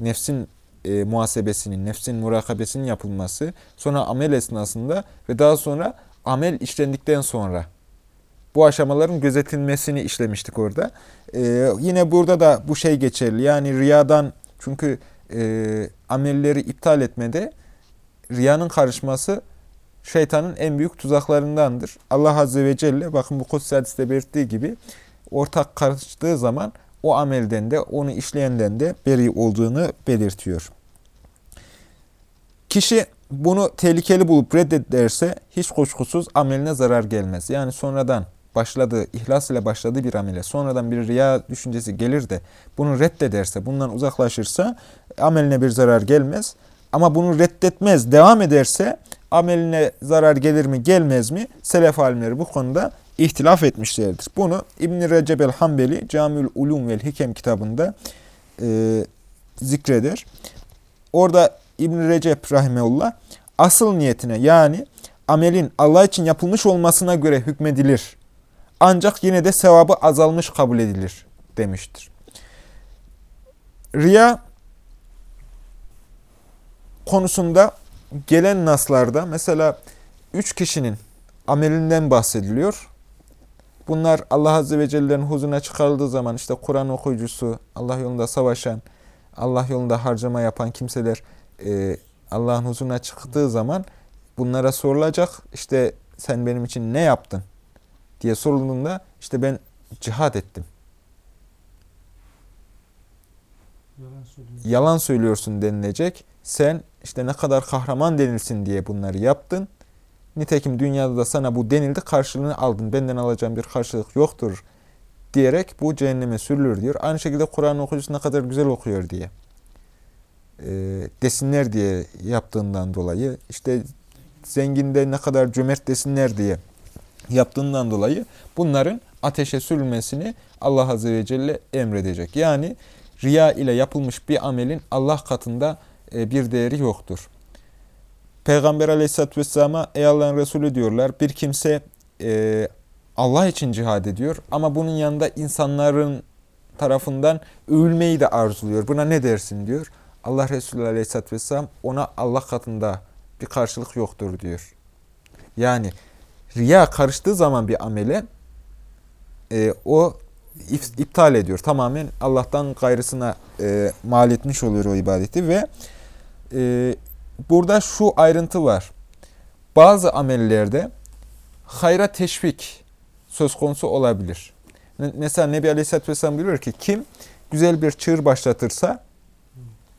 nefsin e, muhasebesinin, nefsin murakabesinin yapılması, sonra amel esnasında ve daha sonra amel işlendikten sonra bu aşamaların gözetilmesini işlemiştik orada. E, yine burada da bu şey geçerli. Yani riyadan çünkü e, amelleri iptal etmede riyanın karışması şeytanın en büyük tuzaklarındandır. Allah Azze ve Celle bakın bu kutsi hadiste belirttiği gibi ortak karıştığı zaman o amelden de onu işleyenden de beri olduğunu belirtiyor. Kişi bunu tehlikeli bulup reddederse hiç kuşkusuz ameline zarar gelmez. Yani sonradan başladığı, ihlas ile başladığı bir amele, sonradan bir riya düşüncesi gelir de bunu reddederse, bundan uzaklaşırsa ameline bir zarar gelmez. Ama bunu reddetmez, devam ederse ameline zarar gelir mi gelmez mi? Selef alimleri bu konuda ihtilaf etmişlerdir. Bunu İbn-i Recep el-Hambeli Camül Ulum vel Hikem kitabında e, zikreder. Orada İbn Recep rahimeullah asıl niyetine yani amelin Allah için yapılmış olmasına göre hükmedilir. Ancak yine de sevabı azalmış kabul edilir demiştir. Riya konusunda gelen naslarda mesela üç kişinin amelinden bahsediliyor. Bunlar Allah Azze ve Celle'nin huzuruna çıkarıldığı zaman işte Kur'an okuyucusu, Allah yolunda savaşan, Allah yolunda harcama yapan kimseler e, Allah'ın huzuruna çıktığı zaman bunlara sorulacak. İşte sen benim için ne yaptın diye sorulduğunda işte ben cihad ettim. Yalan, Yalan söylüyorsun denilecek. Sen işte ne kadar kahraman denilsin diye bunları yaptın. Nitekim dünyada da sana bu denildi karşılığını aldın. Benden alacağım bir karşılık yoktur diyerek bu cehenneme sürülür diyor. Aynı şekilde Kur'an okuyucusu ne kadar güzel okuyor diye. E, desinler diye yaptığından dolayı işte zenginde ne kadar cömert desinler diye yaptığından dolayı bunların ateşe sürülmesini Allah Azze ve Celle emredecek. Yani riya ile yapılmış bir amelin Allah katında e, bir değeri yoktur. Peygamber aleyhissalatü vesselam'a ey Allah'ın Resulü diyorlar. Bir kimse e, Allah için cihad ediyor ama bunun yanında insanların tarafından övülmeyi de arzuluyor. Buna ne dersin diyor. Allah Resulü aleyhissalatü vesselam ona Allah katında bir karşılık yoktur diyor. Yani riya karıştığı zaman bir amele e, o iptal ediyor. Tamamen Allah'tan gayrısına e, mal etmiş oluyor o ibadeti ve e, burada şu ayrıntı var. Bazı amellerde hayra teşvik söz konusu olabilir. Mesela Nebi Aleyhisselatü Vesselam biliyor ki kim güzel bir çığır başlatırsa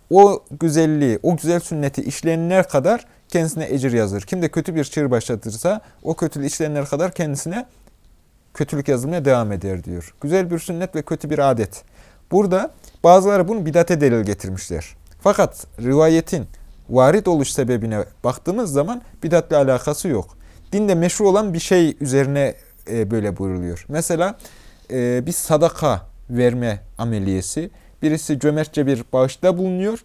o güzelliği, o güzel sünneti işleyenler kadar kendisine ecir yazır. Kim de kötü bir çığır başlatırsa o kötülüğü işleyenler kadar kendisine kötülük yazılmaya devam eder diyor. Güzel bir sünnet ve kötü bir adet. Burada bazıları bunu bidate delil getirmişler. Fakat rivayetin varit oluş sebebine baktığımız zaman bidatla alakası yok. Dinde meşru olan bir şey üzerine e, böyle buyruluyor. Mesela e, bir sadaka verme ameliyesi. Birisi cömertçe bir bağışta bulunuyor.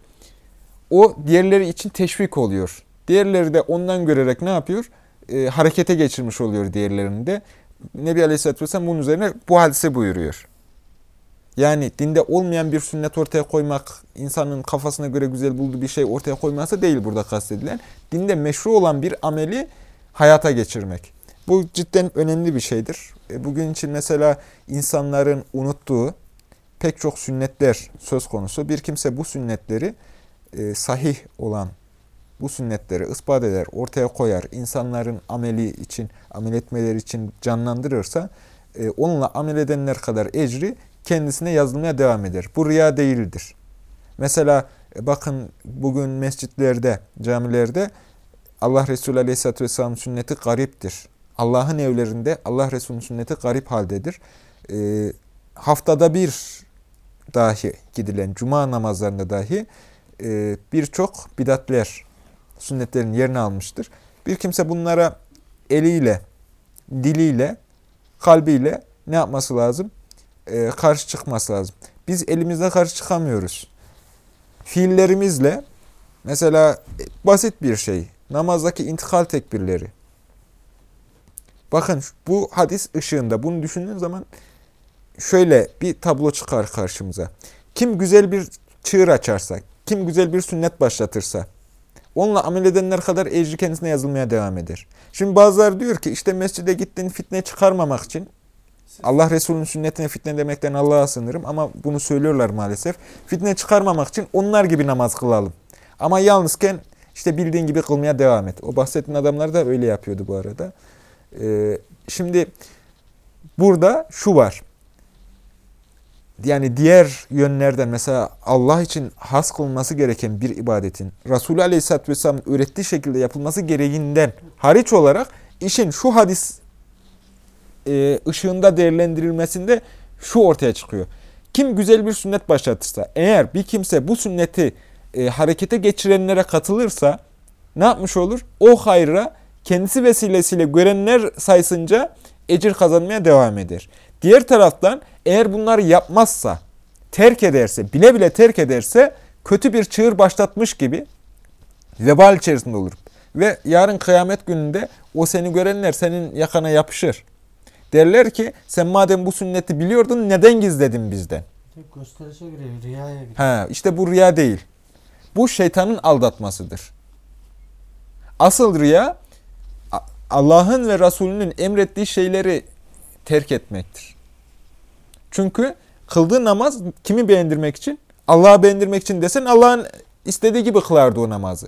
O diğerleri için teşvik oluyor. Diğerleri de ondan görerek ne yapıyor? E, harekete geçirmiş oluyor diğerlerini de. Nebi Aleyhisselatü Vesselam bunun üzerine bu hadise buyuruyor. Yani dinde olmayan bir sünnet ortaya koymak, insanın kafasına göre güzel bulduğu bir şey ortaya koyması değil burada kastedilen. Dinde meşru olan bir ameli hayata geçirmek. Bu cidden önemli bir şeydir. E, bugün için mesela insanların unuttuğu, pek çok sünnetler söz konusu. Bir kimse bu sünnetleri e, sahih olan bu sünnetleri ispat eder, ortaya koyar, insanların ameli için, amel etmeleri için canlandırırsa e, onunla amel edenler kadar ecri kendisine yazılmaya devam eder. Bu riya değildir. Mesela e, bakın bugün mescitlerde, camilerde Allah Resulü Aleyhisselatü Vesselam sünneti gariptir. Allah'ın evlerinde Allah Resulü'nün sünneti garip haldedir. E, haftada bir dahi gidilen cuma namazlarında dahi e, birçok bidatler sünnetlerin yerini almıştır. Bir kimse bunlara eliyle, diliyle, kalbiyle ne yapması lazım? E, karşı çıkması lazım. Biz elimizle karşı çıkamıyoruz. Fiillerimizle, mesela basit bir şey, namazdaki intikal tekbirleri. Bakın bu hadis ışığında bunu düşündüğün zaman şöyle bir tablo çıkar karşımıza. Kim güzel bir çığır açarsa, kim güzel bir sünnet başlatırsa, onunla amel edenler kadar ecri kendisine yazılmaya devam eder. Şimdi bazıları diyor ki işte mescide gittin fitne çıkarmamak için, Allah Resulü'nün sünnetine fitne demekten Allah'a sınırım ama bunu söylüyorlar maalesef. Fitne çıkarmamak için onlar gibi namaz kılalım. Ama yalnızken işte bildiğin gibi kılmaya devam et. O bahsettiğin adamlar da öyle yapıyordu bu arada. Ee, şimdi burada şu var yani diğer yönlerden mesela Allah için has kılınması gereken bir ibadetin Resulü Aleyhisselatü Vesselam öğrettiği şekilde yapılması gereğinden hariç olarak işin şu hadis e, ışığında değerlendirilmesinde şu ortaya çıkıyor. Kim güzel bir sünnet başlatırsa, eğer bir kimse bu sünneti e, harekete geçirenlere katılırsa ne yapmış olur? O hayra kendisi vesilesiyle görenler sayısınca ecir kazanmaya devam eder. Diğer taraftan eğer bunları yapmazsa, terk ederse, bile bile terk ederse kötü bir çığır başlatmış gibi vebal içerisinde olur. Ve yarın kıyamet gününde o seni görenler senin yakana yapışır. Derler ki sen madem bu sünneti biliyordun neden gizledin bizden? Gösterişe giriyor, riyaya giriyor. Ha, işte bu riya değil. Bu şeytanın aldatmasıdır. Asıl riya Allah'ın ve Resulünün emrettiği şeyleri terk etmektir. Çünkü kıldığı namaz kimi beğendirmek için? Allah'ı beğendirmek için desen Allah'ın istediği gibi kılardı o namazı.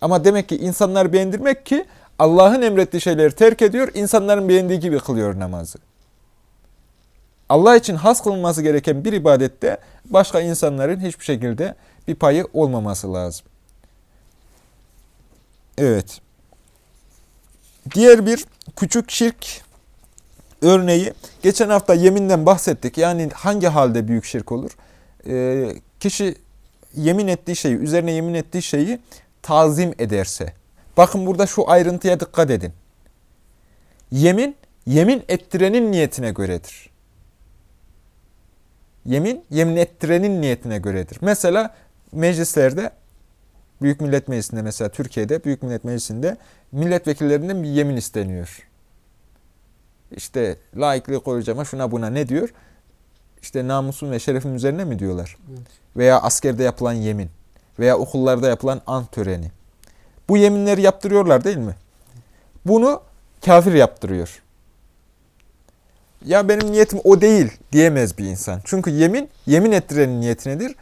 Ama demek ki insanlar beğendirmek ki Allah'ın emrettiği şeyleri terk ediyor, insanların beğendiği gibi kılıyor namazı. Allah için has kılınması gereken bir ibadette başka insanların hiçbir şekilde bir payı olmaması lazım. Evet. Diğer bir küçük şirk örneği geçen hafta yeminden bahsettik. Yani hangi halde büyük şirk olur? Ee, kişi yemin ettiği şeyi, üzerine yemin ettiği şeyi tazim ederse. Bakın burada şu ayrıntıya dikkat edin. Yemin, yemin ettirenin niyetine göredir. Yemin, yemin ettirenin niyetine göredir. Mesela meclislerde, Büyük Millet Meclisi'nde mesela Türkiye'de Büyük Millet Meclisi'nde milletvekillerinden bir yemin isteniyor işte laikliği koruyacağıma şuna buna ne diyor? İşte namusun ve şerefin üzerine mi diyorlar? Evet. Veya askerde yapılan yemin veya okullarda yapılan ant töreni. Bu yeminleri yaptırıyorlar değil mi? Bunu kafir yaptırıyor. Ya benim niyetim o değil diyemez bir insan. Çünkü yemin, yemin ettirenin niyetinedir,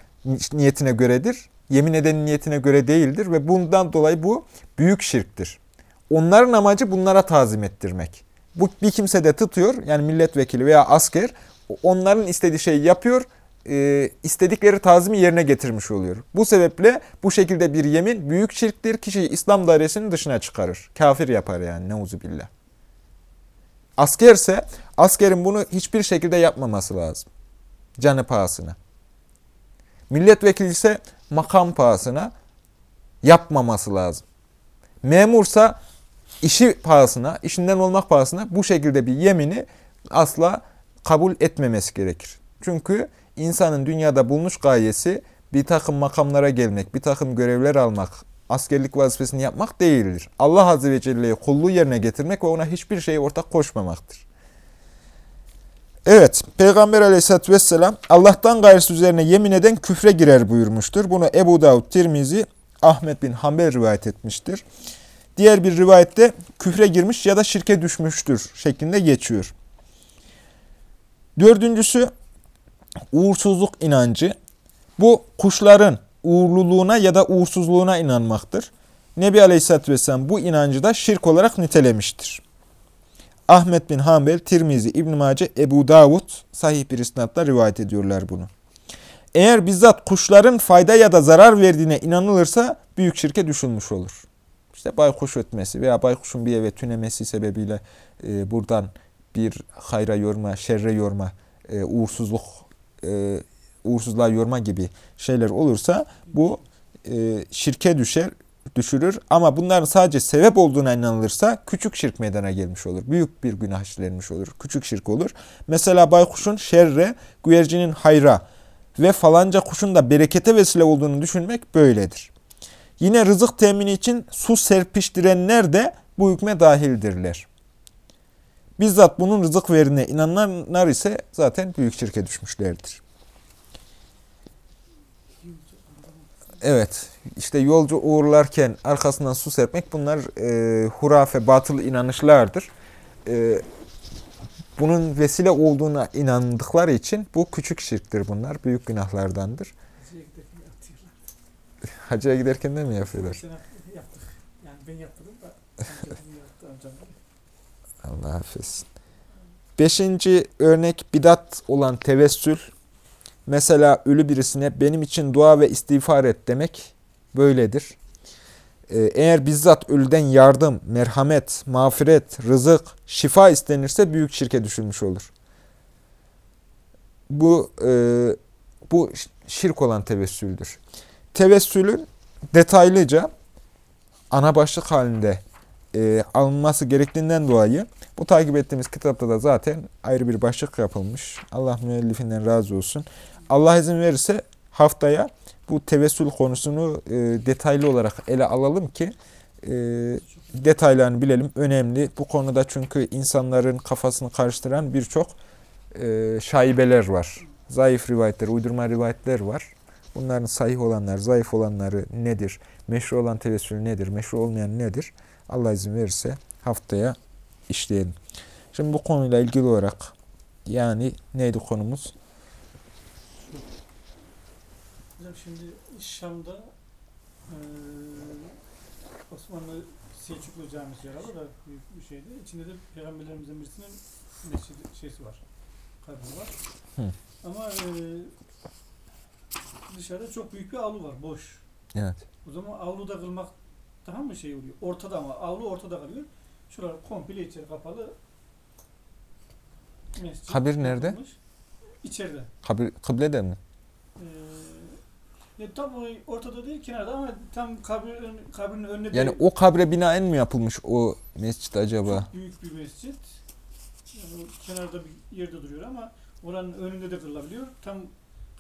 niyetine göredir. Yemin edenin niyetine göre değildir ve bundan dolayı bu büyük şirktir. Onların amacı bunlara tazim ettirmek. Bu bir kimse de tutuyor yani milletvekili veya asker onların istediği şeyi yapıyor e, istedikleri tazimi yerine getirmiş oluyor. Bu sebeple bu şekilde bir yemin büyük şirktir. Kişiyi İslam dairesinin dışına çıkarır. Kafir yapar yani neuzubillah. Askerse askerin bunu hiçbir şekilde yapmaması lazım. Canı pahasına. Milletvekili ise makam pahasına yapmaması lazım. Memursa işi pahasına, işinden olmak pahasına bu şekilde bir yemini asla kabul etmemesi gerekir. Çünkü insanın dünyada bulmuş gayesi bir takım makamlara gelmek, bir takım görevler almak, askerlik vazifesini yapmak değildir. Allah Azze ve Celle'ye kulluğu yerine getirmek ve ona hiçbir şeyi ortak koşmamaktır. Evet, Peygamber aleyhissalatü vesselam Allah'tan gayrısı üzerine yemin eden küfre girer buyurmuştur. Bunu Ebu Davud, Tirmizi, Ahmet bin Hanbel rivayet etmiştir. Diğer bir rivayette küfre girmiş ya da şirke düşmüştür şeklinde geçiyor. Dördüncüsü uğursuzluk inancı bu kuşların uğurluluğuna ya da uğursuzluğuna inanmaktır. Nebi Aleyhisselatü Vesselam bu inancı da şirk olarak nitelemiştir. Ahmet bin Hanbel, Tirmizi, İbn-i Mace, Ebu Davud sahih bir isnatla rivayet ediyorlar bunu. Eğer bizzat kuşların fayda ya da zarar verdiğine inanılırsa büyük şirke düşülmüş olur. İşte baykuş ötmesi veya baykuşun bir eve tünemesi sebebiyle e, buradan bir hayra yorma, şerre yorma, e, uğursuzluk, e, uğursuzluğa yorma gibi şeyler olursa bu e, şirke düşer, düşürür. Ama bunların sadece sebep olduğuna inanılırsa küçük şirk meydana gelmiş olur. Büyük bir günah işlenmiş olur. Küçük şirk olur. Mesela baykuşun şerre, güvercinin hayra ve falanca kuşun da berekete vesile olduğunu düşünmek böyledir. Yine rızık temini için su serpiştirenler de bu hükme dahildirler. Bizzat bunun rızık verine inananlar ise zaten büyük şirke düşmüşlerdir. Evet, işte yolcu uğurlarken arkasından su serpmek bunlar e, hurafe, batıl inanışlardır. E, bunun vesile olduğuna inandıkları için bu küçük şirktir bunlar, büyük günahlardandır. Hacıya giderken de mi yapıyorlar? Yaptık. Yani ben yaptırdım da amcam yaptı amcam. Allah affetsin. Beşinci örnek bidat olan tevessül. Mesela ölü birisine benim için dua ve istiğfar et demek böyledir. Ee, Eğer bizzat ölüden yardım, merhamet, mağfiret, rızık, şifa istenirse büyük şirke düşülmüş olur. Bu e, bu şirk olan tevessüldür. Tevessülün detaylıca ana başlık halinde e, alınması gerektiğinden dolayı bu takip ettiğimiz kitapta da zaten ayrı bir başlık yapılmış. Allah müellifinden razı olsun. Allah izin verirse haftaya bu tevessül konusunu e, detaylı olarak ele alalım ki e, detaylarını bilelim. Önemli. Bu konuda çünkü insanların kafasını karıştıran birçok e, şaibeler var. Zayıf rivayetler, uydurma rivayetler var. Bunların sahih olanlar, zayıf olanları nedir? Meşru olan tevessül nedir? Meşru olmayan nedir? Allah izin verirse haftaya işleyelim. Şimdi bu konuyla ilgili olarak yani neydi konumuz? Hocam şimdi Şam'da Osmanlı Selçuklu Camisi yer alır da büyük bir şeydi. İçinde de Peygamberlerimizin birisinin mescidi şeysi var. Kabri var. Hı. Ama dışarıda çok büyük bir avlu var. Boş. Evet. O zaman avluda kılmak daha mı şey oluyor? Ortada ama avlu ortada kalıyor. Şuralar komple içeri kapalı. Mescid Kabir nerede? yapılmış. İçeride. Kabir, kıblede mi? Ee, ya tam ortada değil kenarda ama tam kabrin, kabrin önünde Yani de o kabre binaen mi yapılmış o mescit acaba? çok büyük bir mescit. Yani kenarda bir yerde duruyor ama oranın önünde de kırılabiliyor. Tam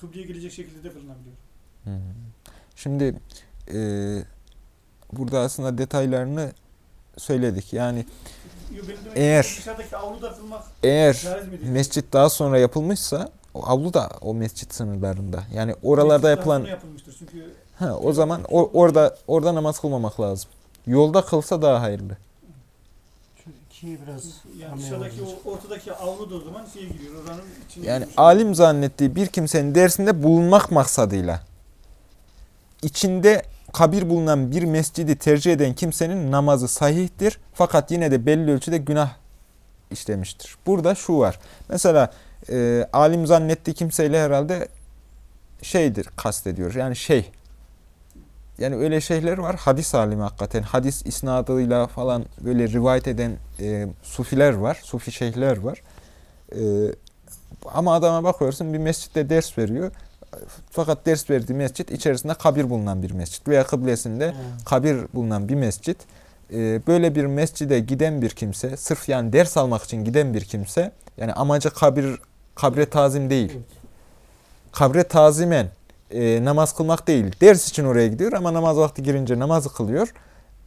kıbleye girecek şekilde de kırılabiliyor. Hmm. Şimdi e, burada aslında detaylarını söyledik. Yani Eğer- eğer mescit daha sonra yapılmışsa o avlu da o mescit sınırlarında. Yani oralarda yapılan çünkü ha, o zaman o, orada orada namaz kılmamak lazım. Yolda kılsa daha hayırlı. İkiyi biraz yani dışarıdaki o ortadaki avlu da o zaman şeye giriyor. Oranın içine Yani giriyor. alim zannettiği bir kimsenin dersinde bulunmak maksadıyla içinde kabir bulunan bir mescidi tercih eden kimsenin namazı sahihtir. Fakat yine de belli ölçüde günah işlemiştir. Burada şu var. Mesela e, alim zannettiği kimseyle herhalde şeydir kastediyor. Yani şey. Yani öyle şeyler var. Hadis alimi hakikaten. Hadis isnadıyla falan böyle rivayet eden e, sufiler var. Sufi şeyhler var. E, ama adama bakıyorsun bir mescitte ders veriyor. Fakat ders verdiği mescit içerisinde kabir bulunan bir mescit veya kıblesinde Ha, kabir bulunan bir mescit. Ee, Böyle bir mescide giden bir kimse, sırf yani ders almak için giden bir kimse, yani amacı kabir kabre tazim değil. Kabre tazimen e, namaz kılmak değil. Ders için oraya gidiyor ama namaz vakti girince namazı kılıyor.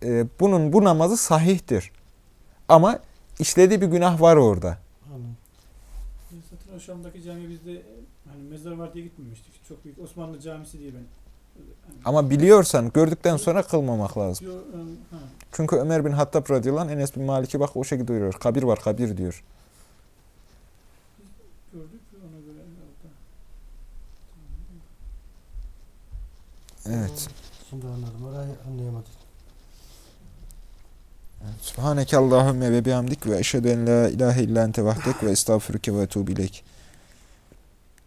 E, bunun bu namazı sahihtir. Ama işlediği bir günah var orada. Anladım. Zaten o Şam'daki cami bizde hani mezar var diye gitmemiştik. Çok büyük Osmanlı camisi diye ben. Hani, Ama biliyorsan gördükten sonra kılmamak lazım. Yo, ha. Çünkü Ömer bin Hattab radıyallahu anh Enes bin Malik'e bak o şekilde diyor. Kabir var kabir diyor. Gördük ona göre orada. Evet. Şimdi anladım. Orayı anlayamadım. Subhaneke Allahümme ve bihamdik ve eşhedü en la ilahe illa ente vahdek ve estağfurüke ve ileyk.